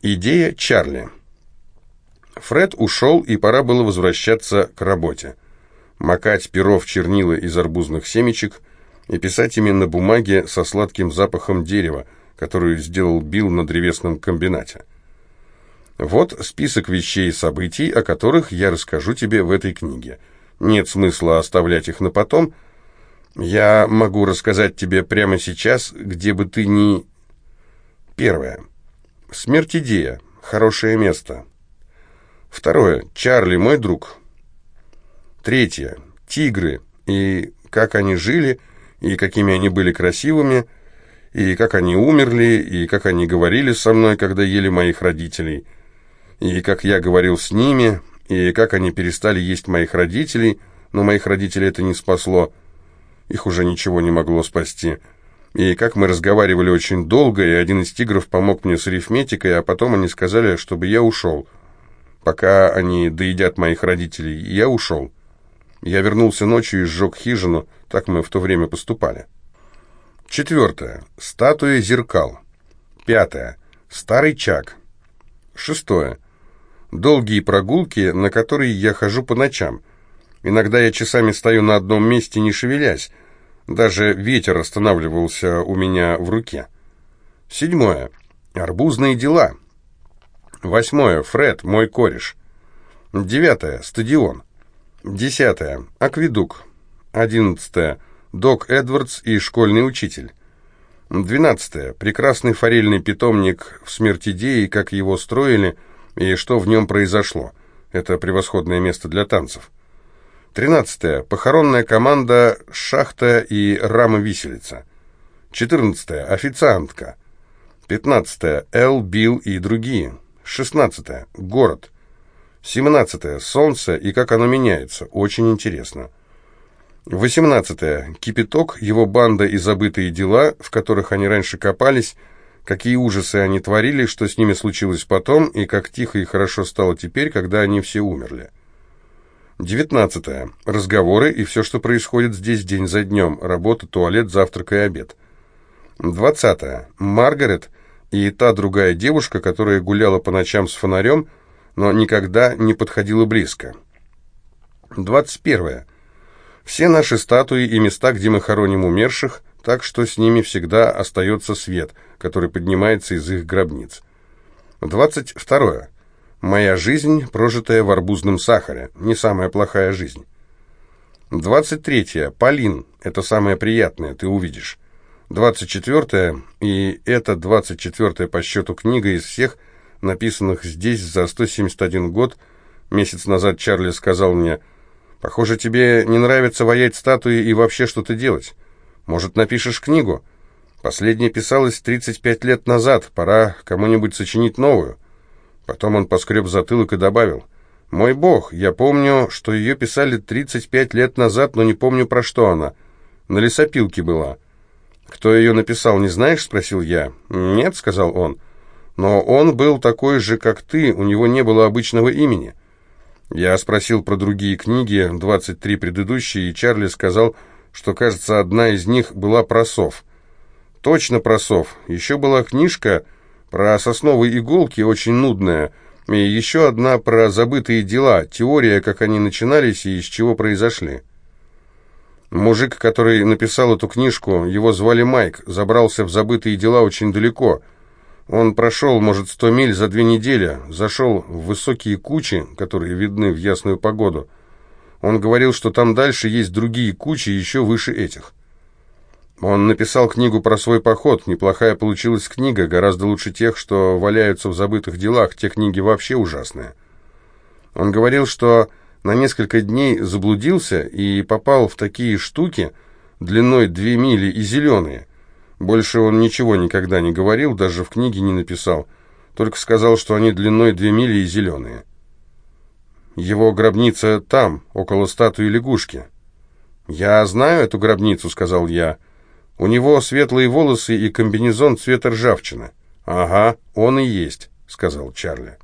Идея Чарли. Фред ушел, и пора было возвращаться к работе. Макать перо в чернила из арбузных семечек и писать ими на бумаге со сладким запахом дерева, которую сделал Билл на древесном комбинате. Вот список вещей и событий, о которых я расскажу тебе в этой книге. Нет смысла оставлять их на потом. Я могу рассказать тебе прямо сейчас, где бы ты ни... Первое. Смерть идея. Хорошее место. Второе. Чарли, мой друг. Третье. Тигры. И как они жили, и какими они были красивыми, и как они умерли, и как они говорили со мной, когда ели моих родителей, и как я говорил с ними, и как они перестали есть моих родителей, но моих родителей это не спасло, их уже ничего не могло спасти, и как мы разговаривали очень долго, и один из тигров помог мне с арифметикой, а потом они сказали, чтобы я ушел, пока они доедят моих родителей, я ушел. Я вернулся ночью и сжег хижину, так мы в то время поступали. Четвертое. Статуя зеркал. Пятое. Старый чак. Шестое. Долгие прогулки, на которые я хожу по ночам. Иногда я часами стою на одном месте, не шевелясь. Даже ветер останавливался у меня в руке. Седьмое. Арбузные дела. Восьмое. Фред, мой кореш. Девятое. Стадион. Десятое. Акведук. Одиннадцатое. Док Эдвардс и школьный учитель. Двенадцатое. Прекрасный форельный питомник в Смертидее, как его строили и что в нем произошло. Это превосходное место для танцев. Тринадцатое. Похоронная команда «Шахта» и «Рама виселица». Четырнадцатое. Официантка. Пятнадцатое. Эл, Билл и другие. Шестнадцатое. Город. Семнадцатое. Солнце и как оно меняется. Очень интересно. 18. Кипяток, его банда и забытые дела, в которых они раньше копались, какие ужасы они творили, что с ними случилось потом, и как тихо и хорошо стало теперь, когда они все умерли. 19. Разговоры и все, что происходит здесь день за днем. Работа, туалет, завтрак и обед. 20. Маргарет и та другая девушка, которая гуляла по ночам с фонарем, но никогда не подходила близко. 21. Все наши статуи и места, где мы хороним умерших, так что с ними всегда остается свет, который поднимается из их гробниц. 22. Моя жизнь, прожитая в арбузном сахаре, не самая плохая жизнь. 23. Полин, это самое приятное, ты увидишь. 24. И это 24 по счету книга из всех, написанных здесь за 171 год. Месяц назад Чарли сказал мне – Похоже, тебе не нравится воять статуи и вообще что-то делать. Может, напишешь книгу? Последняя писалась 35 лет назад, пора кому-нибудь сочинить новую. Потом он поскреб затылок и добавил, «Мой бог, я помню, что ее писали 35 лет назад, но не помню, про что она. На лесопилке была». «Кто ее написал, не знаешь?» — спросил я. «Нет», — сказал он. «Но он был такой же, как ты, у него не было обычного имени». Я спросил про другие книги, 23 предыдущие, и Чарли сказал, что, кажется, одна из них была про сов. Точно про сов. Еще была книжка про сосновые иголки, очень нудная, и еще одна про забытые дела, теория, как они начинались и из чего произошли. Мужик, который написал эту книжку, его звали Майк, забрался в забытые дела очень далеко – он прошел, может, сто миль за две недели, зашел в высокие кучи, которые видны в ясную погоду. Он говорил, что там дальше есть другие кучи, еще выше этих. Он написал книгу про свой поход. Неплохая получилась книга, гораздо лучше тех, что валяются в забытых делах. Те книги вообще ужасные. Он говорил, что на несколько дней заблудился и попал в такие штуки длиной две мили и зеленые. Больше он ничего никогда не говорил, даже в книге не написал, только сказал, что они длиной две мили и зеленые. Его гробница там, около статуи лягушки. «Я знаю эту гробницу», — сказал я. «У него светлые волосы и комбинезон цвета ржавчины». «Ага, он и есть», — сказал Чарли.